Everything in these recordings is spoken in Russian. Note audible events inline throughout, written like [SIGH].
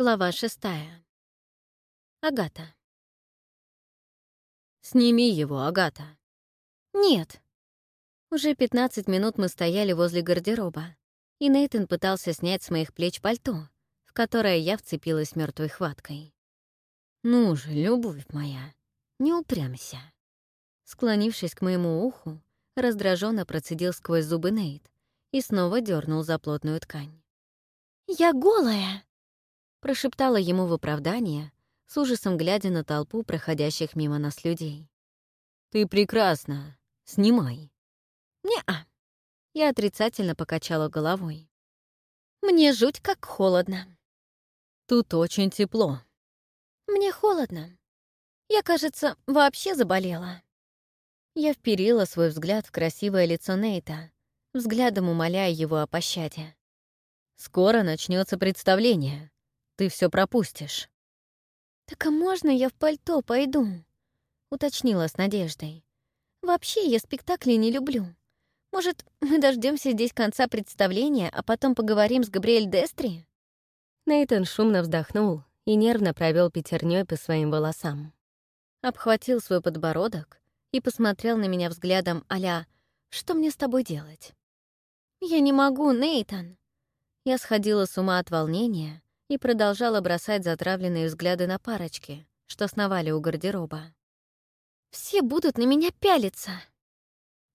Глава шестая. Агата. «Сними его, Агата». «Нет». Уже 15 минут мы стояли возле гардероба, и Нейтан пытался снять с моих плеч пальто, в которое я вцепилась мертвой хваткой. «Ну же, любовь моя, не упрямься». Склонившись к моему уху, раздраженно процедил сквозь зубы Нейт и снова дернул за плотную ткань. «Я голая!» прошептала ему в оправдание, с ужасом глядя на толпу проходящих мимо нас людей. «Ты прекрасна. Снимай». «Не-а». Я отрицательно покачала головой. «Мне жуть как холодно». «Тут очень тепло». «Мне холодно. Я, кажется, вообще заболела». Я вперила свой взгляд в красивое лицо Нейта, взглядом умоляя его о пощаде. «Скоро начнется представление. Ты все пропустишь». «Так а можно я в пальто пойду?» — уточнила с надеждой. «Вообще я спектакли не люблю. Может, [LAUGHS] мы дождемся здесь конца представления, а потом поговорим с Габриэль Дестри?» Нейтан шумно вздохнул и нервно провел пятерней по своим волосам. Обхватил свой подбородок и посмотрел на меня взглядом аля «Что мне с тобой делать?» «Я не могу, Нейтан!» Я сходила с ума от волнения и продолжала бросать затравленные взгляды на парочки, что сновали у гардероба. «Все будут на меня пялиться!»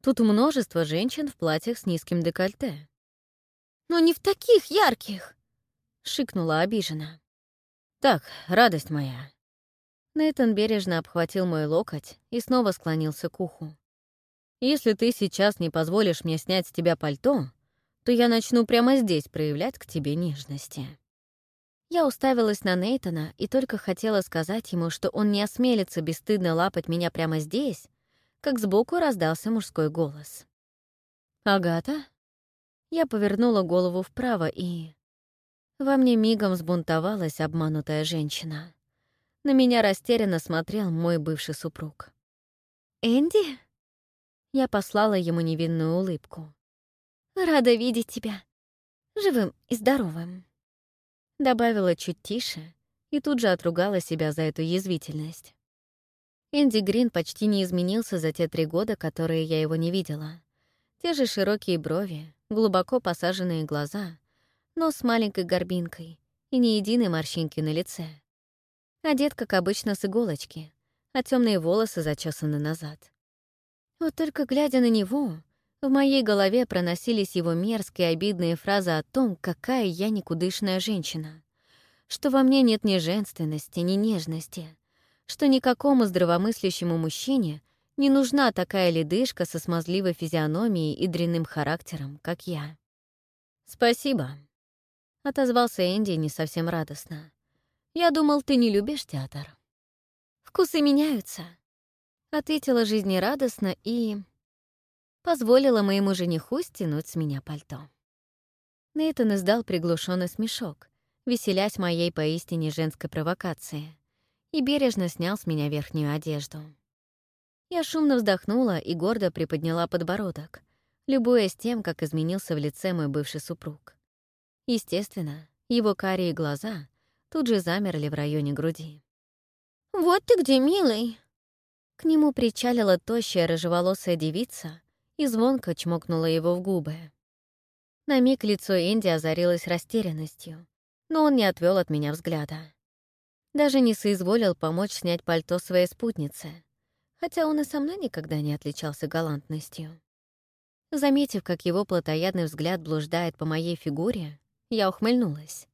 Тут множество женщин в платьях с низким декольте. «Но не в таких ярких!» — шикнула обиженно. «Так, радость моя!» Нейтан бережно обхватил мой локоть и снова склонился к уху. «Если ты сейчас не позволишь мне снять с тебя пальто, то я начну прямо здесь проявлять к тебе нежности». Я уставилась на Нейтона и только хотела сказать ему, что он не осмелится бесстыдно лапать меня прямо здесь, как сбоку раздался мужской голос. «Агата?» Я повернула голову вправо и... Во мне мигом сбунтовалась обманутая женщина. На меня растерянно смотрел мой бывший супруг. «Энди?» Я послала ему невинную улыбку. «Рада видеть тебя. Живым и здоровым» добавила чуть тише и тут же отругала себя за эту язвительность. Энди Грин почти не изменился за те три года, которые я его не видела. Те же широкие брови, глубоко посаженные глаза, но с маленькой горбинкой и ни единой морщинки на лице. Одет, как обычно, с иголочки, а темные волосы зачесаны назад. Вот только глядя на него, в моей голове проносились его мерзкие обидные фразы о том, какая я никудышная женщина, что во мне нет ни женственности, ни нежности, что никакому здравомыслящему мужчине не нужна такая ледышка со смазливой физиономией и дрянным характером, как я. «Спасибо», — отозвался Энди не совсем радостно. «Я думал, ты не любишь театр». «Вкусы меняются», — ответила жизнерадостно и позволила моему жениху стянуть с меня пальто. Нейтан издал приглушенный смешок, веселясь моей поистине женской провокации, и бережно снял с меня верхнюю одежду. Я шумно вздохнула и гордо приподняла подбородок, любуясь тем, как изменился в лице мой бывший супруг. Естественно, его карие глаза тут же замерли в районе груди. «Вот ты где, милый!» К нему причалила тощая рыжеволосая девица и звонко чмокнула его в губы. На миг лицо Энди озарилось растерянностью, но он не отвел от меня взгляда. Даже не соизволил помочь снять пальто своей спутнице, хотя он и со мной никогда не отличался галантностью. Заметив, как его плотоядный взгляд блуждает по моей фигуре, я ухмыльнулась.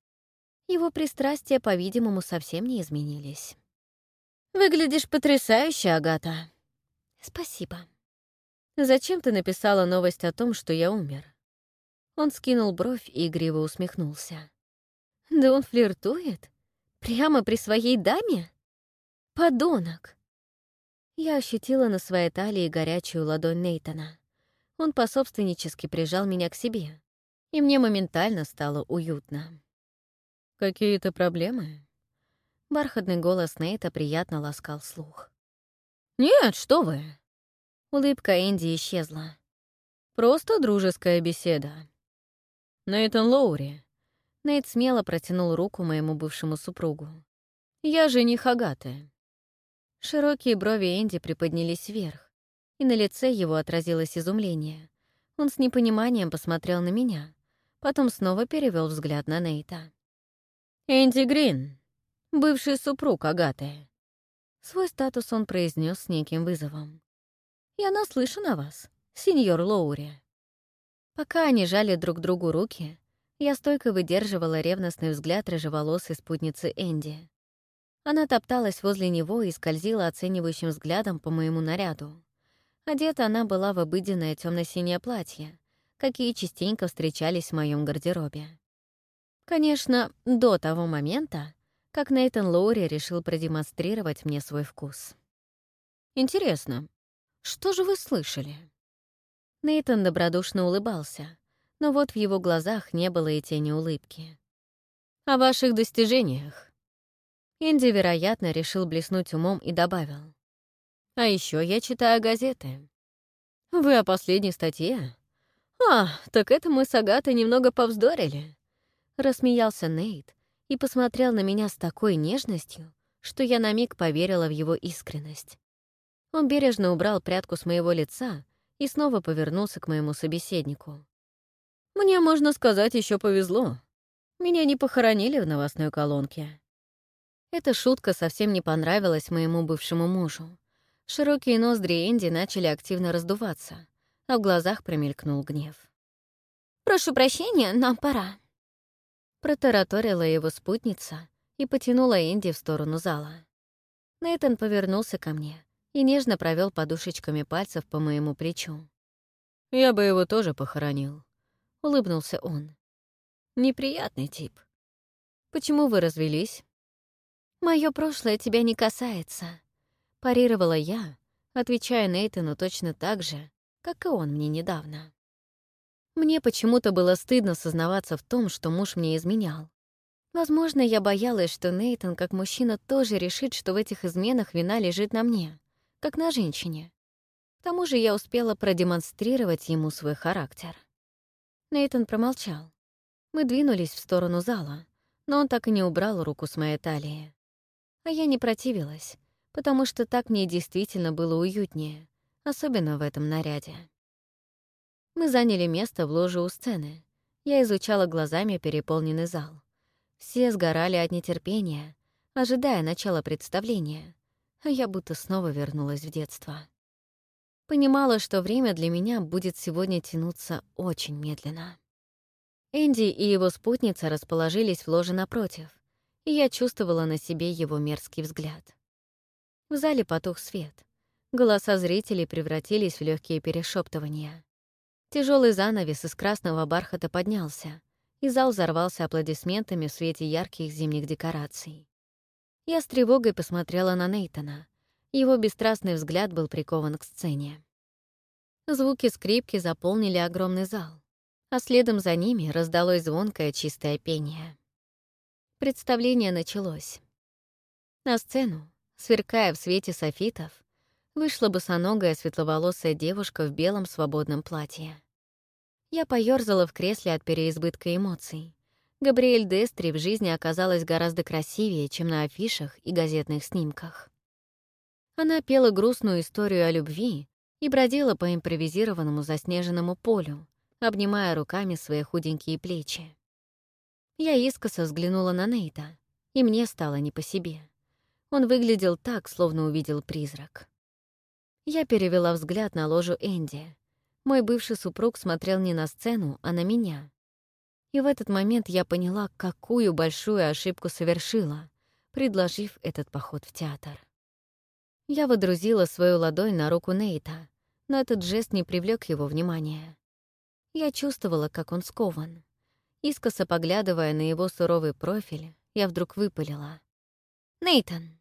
Его пристрастия, по-видимому, совсем не изменились. «Выглядишь потрясающе, Агата!» «Спасибо», «Зачем ты написала новость о том, что я умер?» Он скинул бровь и игриво усмехнулся. «Да он флиртует? Прямо при своей даме? Подонок!» Я ощутила на своей талии горячую ладонь Нейтона. Он пособственнически прижал меня к себе, и мне моментально стало уютно. «Какие-то проблемы?» Бархатный голос Нейта приятно ласкал слух. «Нет, что вы!» Улыбка Энди исчезла. «Просто дружеская беседа». «Нейтан Лоури». Нейт смело протянул руку моему бывшему супругу. «Я жених Агаты». Широкие брови Энди приподнялись вверх, и на лице его отразилось изумление. Он с непониманием посмотрел на меня, потом снова перевел взгляд на Нейта. «Энди Грин, бывший супруг Агаты». Свой статус он произнес с неким вызовом. «Я наслышан о вас, сеньор Лоури». Пока они жали друг другу руки, я стойко выдерживала ревностный взгляд рыжеволосой спутницы Энди. Она топталась возле него и скользила оценивающим взглядом по моему наряду. Одета она была в обыденное темно синее платье, какие частенько встречались в моем гардеробе. Конечно, до того момента, как Нейтан Лоури решил продемонстрировать мне свой вкус. Интересно, что же вы слышали?» Нейтан добродушно улыбался, но вот в его глазах не было и тени улыбки. «О ваших достижениях». Инди, вероятно, решил блеснуть умом и добавил. «А еще я читаю газеты». «Вы о последней статье?» «А, так это мы с Агатой немного повздорили», — рассмеялся Нейт и посмотрел на меня с такой нежностью, что я на миг поверила в его искренность. Он бережно убрал прятку с моего лица и снова повернулся к моему собеседнику. «Мне, можно сказать, еще повезло. Меня не похоронили в новостной колонке». Эта шутка совсем не понравилась моему бывшему мужу. Широкие ноздри Энди начали активно раздуваться, а в глазах промелькнул гнев. «Прошу прощения, нам пора», Протараторила его спутница и потянула Энди в сторону зала. Нейтан повернулся ко мне и нежно провел подушечками пальцев по моему плечу. «Я бы его тоже похоронил», — улыбнулся он. «Неприятный тип. Почему вы развелись?» Мое прошлое тебя не касается», — парировала я, отвечая Нейтану точно так же, как и он мне недавно. Мне почему-то было стыдно сознаваться в том, что муж мне изменял. Возможно, я боялась, что Нейтан как мужчина тоже решит, что в этих изменах вина лежит на мне как на женщине. К тому же я успела продемонстрировать ему свой характер. Нейтон промолчал. Мы двинулись в сторону зала, но он так и не убрал руку с моей талии. А я не противилась, потому что так мне действительно было уютнее, особенно в этом наряде. Мы заняли место в ложе у сцены. Я изучала глазами переполненный зал. Все сгорали от нетерпения, ожидая начала представления, я будто снова вернулась в детство. Понимала, что время для меня будет сегодня тянуться очень медленно. Энди и его спутница расположились в ложе напротив, и я чувствовала на себе его мерзкий взгляд. В зале потух свет. Голоса зрителей превратились в легкие перешептывания. Тяжелый занавес из красного бархата поднялся, и зал взорвался аплодисментами в свете ярких зимних декораций. Я с тревогой посмотрела на Нейтона. Его бесстрастный взгляд был прикован к сцене. Звуки скрипки заполнили огромный зал, а следом за ними раздалось звонкое чистое пение. Представление началось. На сцену, сверкая в свете софитов, вышла босоногая светловолосая девушка в белом свободном платье. Я поёрзала в кресле от переизбытка эмоций. Габриэль Дестри в жизни оказалась гораздо красивее, чем на афишах и газетных снимках. Она пела грустную историю о любви и бродила по импровизированному заснеженному полю, обнимая руками свои худенькие плечи. Я искоса взглянула на Нейта, и мне стало не по себе. Он выглядел так, словно увидел призрак. Я перевела взгляд на ложу Энди. Мой бывший супруг смотрел не на сцену, а на меня. И в этот момент я поняла, какую большую ошибку совершила, предложив этот поход в театр. Я водрузила свою ладонь на руку Нейта, но этот жест не привлек его внимания. Я чувствовала, как он скован. Искоса поглядывая на его суровый профиль, я вдруг выпалила. «Нейтан!»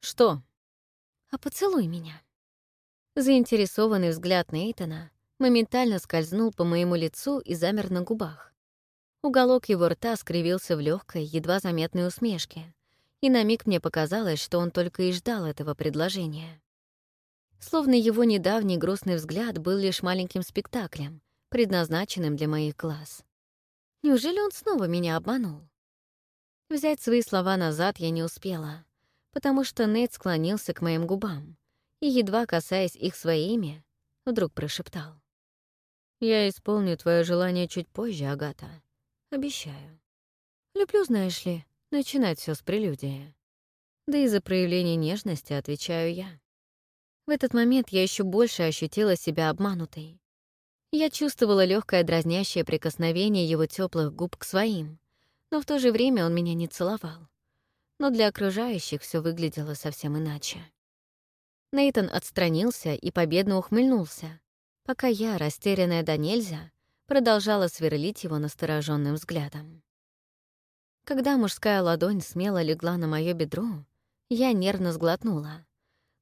«Что?» «А поцелуй меня!» Заинтересованный взгляд Нейтана моментально скользнул по моему лицу и замер на губах, Уголок его рта скривился в легкой, едва заметной усмешке, и на миг мне показалось, что он только и ждал этого предложения. Словно его недавний грустный взгляд был лишь маленьким спектаклем, предназначенным для моих глаз. Неужели он снова меня обманул? Взять свои слова назад я не успела, потому что Нейт склонился к моим губам и, едва касаясь их своими, вдруг прошептал. «Я исполню твое желание чуть позже, Агата. Обещаю. Люблю, знаешь ли, начинать все с прелюдии. Да и за проявление нежности отвечаю я. В этот момент я еще больше ощутила себя обманутой. Я чувствовала легкое дразнящее прикосновение его теплых губ к своим, но в то же время он меня не целовал. Но для окружающих все выглядело совсем иначе. Нейтон отстранился и победно ухмыльнулся, пока я, растерянная до нельзя, продолжала сверлить его настороженным взглядом. Когда мужская ладонь смело легла на мое бедро, я нервно сглотнула.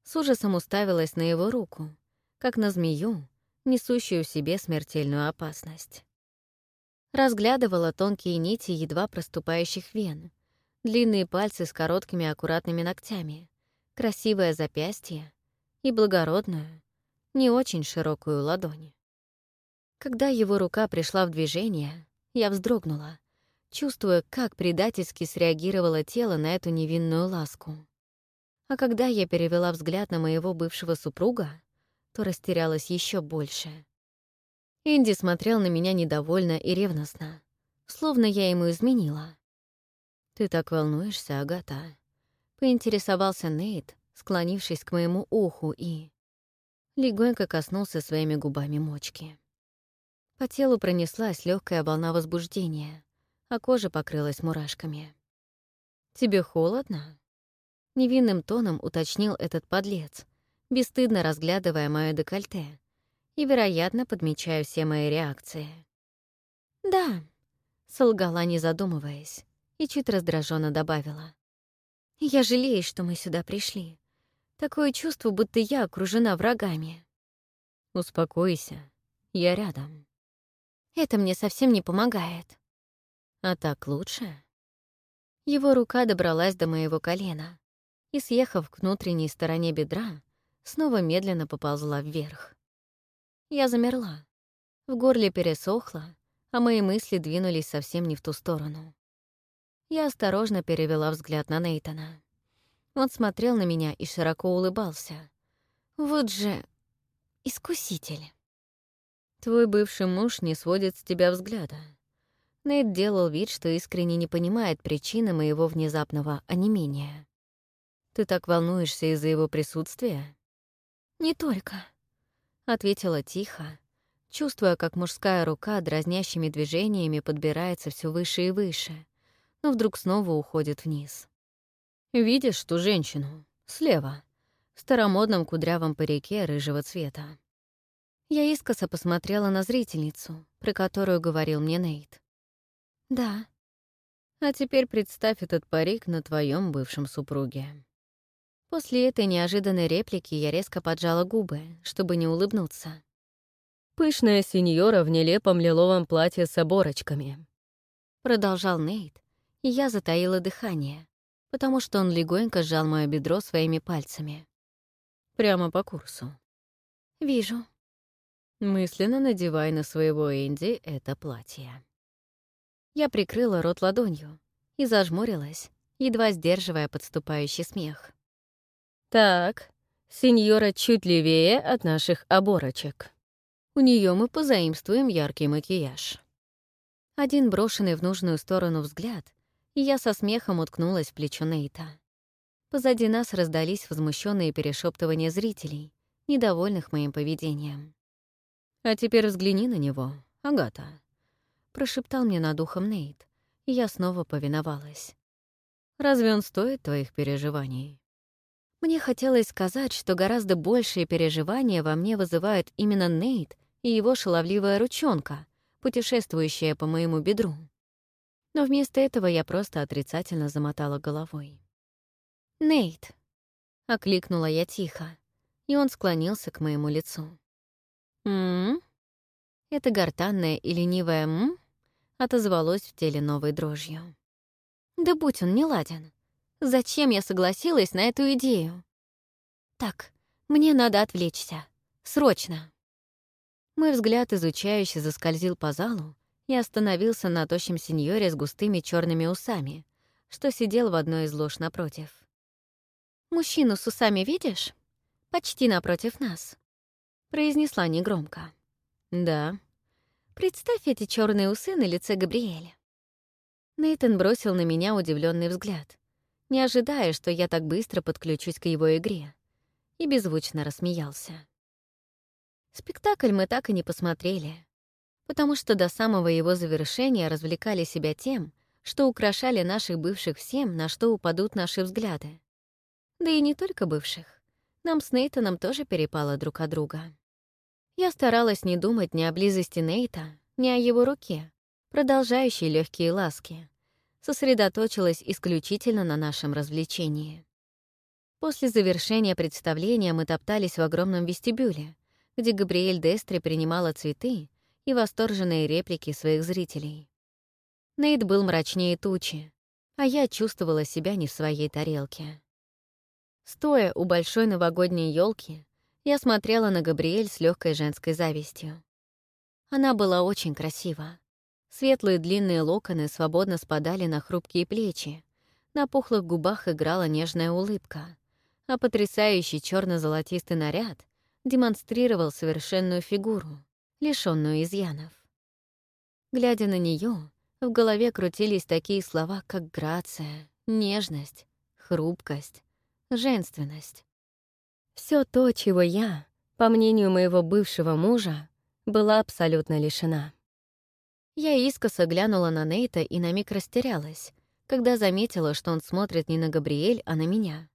С ужасом уставилась на его руку, как на змею, несущую в себе смертельную опасность. Разглядывала тонкие нити едва проступающих вен, длинные пальцы с короткими аккуратными ногтями, красивое запястье и благородную, не очень широкую ладонь. Когда его рука пришла в движение, я вздрогнула, чувствуя, как предательски среагировало тело на эту невинную ласку. А когда я перевела взгляд на моего бывшего супруга, то растерялась еще больше. Инди смотрел на меня недовольно и ревностно, словно я ему изменила. «Ты так волнуешься, Агата», — поинтересовался Нейт, склонившись к моему уху и... Легонько коснулся своими губами мочки. По телу пронеслась легкая волна возбуждения, а кожа покрылась мурашками. «Тебе холодно?» Невинным тоном уточнил этот подлец, бесстыдно разглядывая мое декольте и, вероятно, подмечая все мои реакции. «Да», — солгала, не задумываясь, и чуть раздраженно добавила. «Я жалею, что мы сюда пришли. Такое чувство, будто я окружена врагами». «Успокойся, я рядом», это мне совсем не помогает. А так лучше? Его рука добралась до моего колена и, съехав к внутренней стороне бедра, снова медленно поползла вверх. Я замерла. В горле пересохло, а мои мысли двинулись совсем не в ту сторону. Я осторожно перевела взгляд на Нейтона. Он смотрел на меня и широко улыбался. Вот же искуситель. Твой бывший муж не сводит с тебя взгляда. Нейт делал вид, что искренне не понимает причины моего внезапного онемения. «Ты так волнуешься из-за его присутствия?» «Не только», — ответила тихо, чувствуя, как мужская рука дразнящими движениями подбирается все выше и выше, но вдруг снова уходит вниз. «Видишь ту женщину? Слева, в старомодном кудрявом парике рыжего цвета. Я искоса посмотрела на зрительницу, про которую говорил мне Нейт. «Да». «А теперь представь этот парик на твоем бывшем супруге». После этой неожиданной реплики я резко поджала губы, чтобы не улыбнуться. «Пышная сеньора в нелепом лиловом платье с оборочками», — продолжал Нейт, и я затаила дыхание, потому что он легонько сжал мое бедро своими пальцами. «Прямо по курсу». «Вижу», мысленно надевай на своего Энди это платье. Я прикрыла рот ладонью и зажмурилась, едва сдерживая подступающий смех. «Так, сеньора чуть левее от наших оборочек. У нее мы позаимствуем яркий макияж». Один брошенный в нужную сторону взгляд, и я со смехом уткнулась в плечо Нейта. Позади нас раздались возмущенные перешептывания зрителей, недовольных моим поведением. «А теперь взгляни на него, Агата», — прошептал мне над ухом Нейт, и я снова повиновалась. «Разве он стоит твоих переживаний?» Мне хотелось сказать, что гораздо большие переживания во мне вызывает именно Нейт и его шаловливая ручонка, путешествующая по моему бедру. Но вместо этого я просто отрицательно замотала головой. «Нейт!» — окликнула я тихо, и он склонился к моему лицу м Это гортанное и ленивое «м» отозвалось в теле новой дрожью. «Да будь он неладен. Зачем я согласилась на эту идею? Так, мне надо отвлечься. Срочно!» Мой взгляд изучающе заскользил по залу и остановился на тощем сеньоре с густыми черными усами, что сидел в одной из лож напротив. «Мужчину с усами видишь? Почти напротив нас. — произнесла негромко. «Да». «Представь эти черные усы на лице Габриэля». Нейтон бросил на меня удивленный взгляд, не ожидая, что я так быстро подключусь к его игре, и беззвучно рассмеялся. Спектакль мы так и не посмотрели, потому что до самого его завершения развлекали себя тем, что украшали наших бывших всем, на что упадут наши взгляды. Да и не только бывших. Нам с Нейтаном тоже перепало друг от друга. Я старалась не думать ни о близости Нейта, ни о его руке, продолжающей легкие ласки. Сосредоточилась исключительно на нашем развлечении. После завершения представления мы топтались в огромном вестибюле, где Габриэль Дестри принимала цветы и восторженные реплики своих зрителей. Нейт был мрачнее тучи, а я чувствовала себя не в своей тарелке. Стоя у большой новогодней елки, я смотрела на Габриэль с легкой женской завистью. Она была очень красива. Светлые длинные локоны свободно спадали на хрупкие плечи, на пухлых губах играла нежная улыбка, а потрясающий черно золотистый наряд демонстрировал совершенную фигуру, лишенную изъянов. Глядя на нее, в голове крутились такие слова, как грация, нежность, хрупкость, женственность. Все то, чего я, по мнению моего бывшего мужа, была абсолютно лишена. Я искоса глянула на Нейта и на миг растерялась, когда заметила, что он смотрит не на Габриэль, а на меня.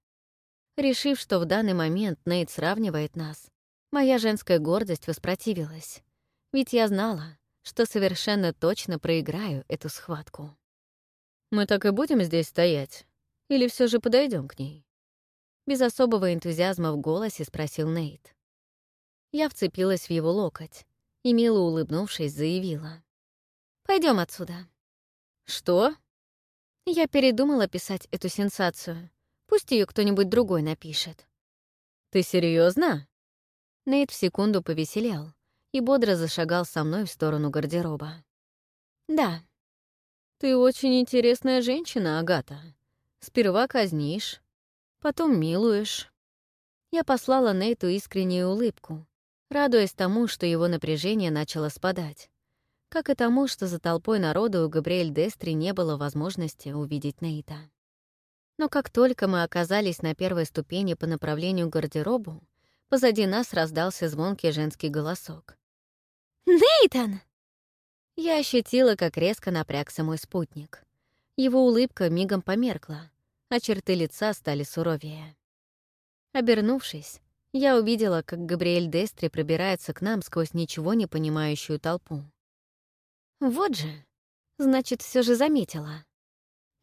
Решив, что в данный момент Нейт сравнивает нас, моя женская гордость воспротивилась. Ведь я знала, что совершенно точно проиграю эту схватку. «Мы так и будем здесь стоять? Или все же подойдем к ней?» Без особого энтузиазма в голосе спросил Нейт. Я вцепилась в его локоть и, мило улыбнувшись, заявила. Пойдем отсюда». «Что?» Я передумала писать эту сенсацию. Пусть ее кто-нибудь другой напишет. «Ты серьезно? Нейт в секунду повеселел и бодро зашагал со мной в сторону гардероба. «Да». «Ты очень интересная женщина, Агата. Сперва казнишь, потом милуешь». Я послала Нейту искреннюю улыбку, радуясь тому, что его напряжение начало спадать, как и тому, что за толпой народа у Габриэль Дестри не было возможности увидеть Нейта. Но как только мы оказались на первой ступени по направлению к гардеробу, позади нас раздался звонкий женский голосок. «Нейтан!» Я ощутила, как резко напрягся мой спутник. Его улыбка мигом померкла, а черты лица стали суровее. Обернувшись, я увидела, как Габриэль Дестри пробирается к нам сквозь ничего не понимающую толпу. «Вот же! Значит, все же заметила.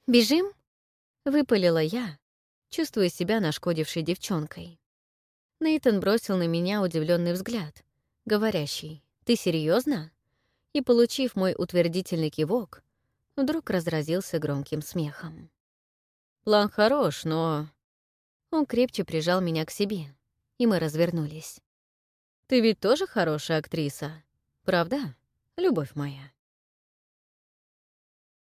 Бежим?» — выпалила я, чувствуя себя нашкодившей девчонкой. Нейтон бросил на меня удивленный взгляд, говорящий «Ты серьезно? и, получив мой утвердительный кивок, вдруг разразился громким смехом. План хорош, но...» Он крепче прижал меня к себе, и мы развернулись. «Ты ведь тоже хорошая актриса, правда, любовь моя?»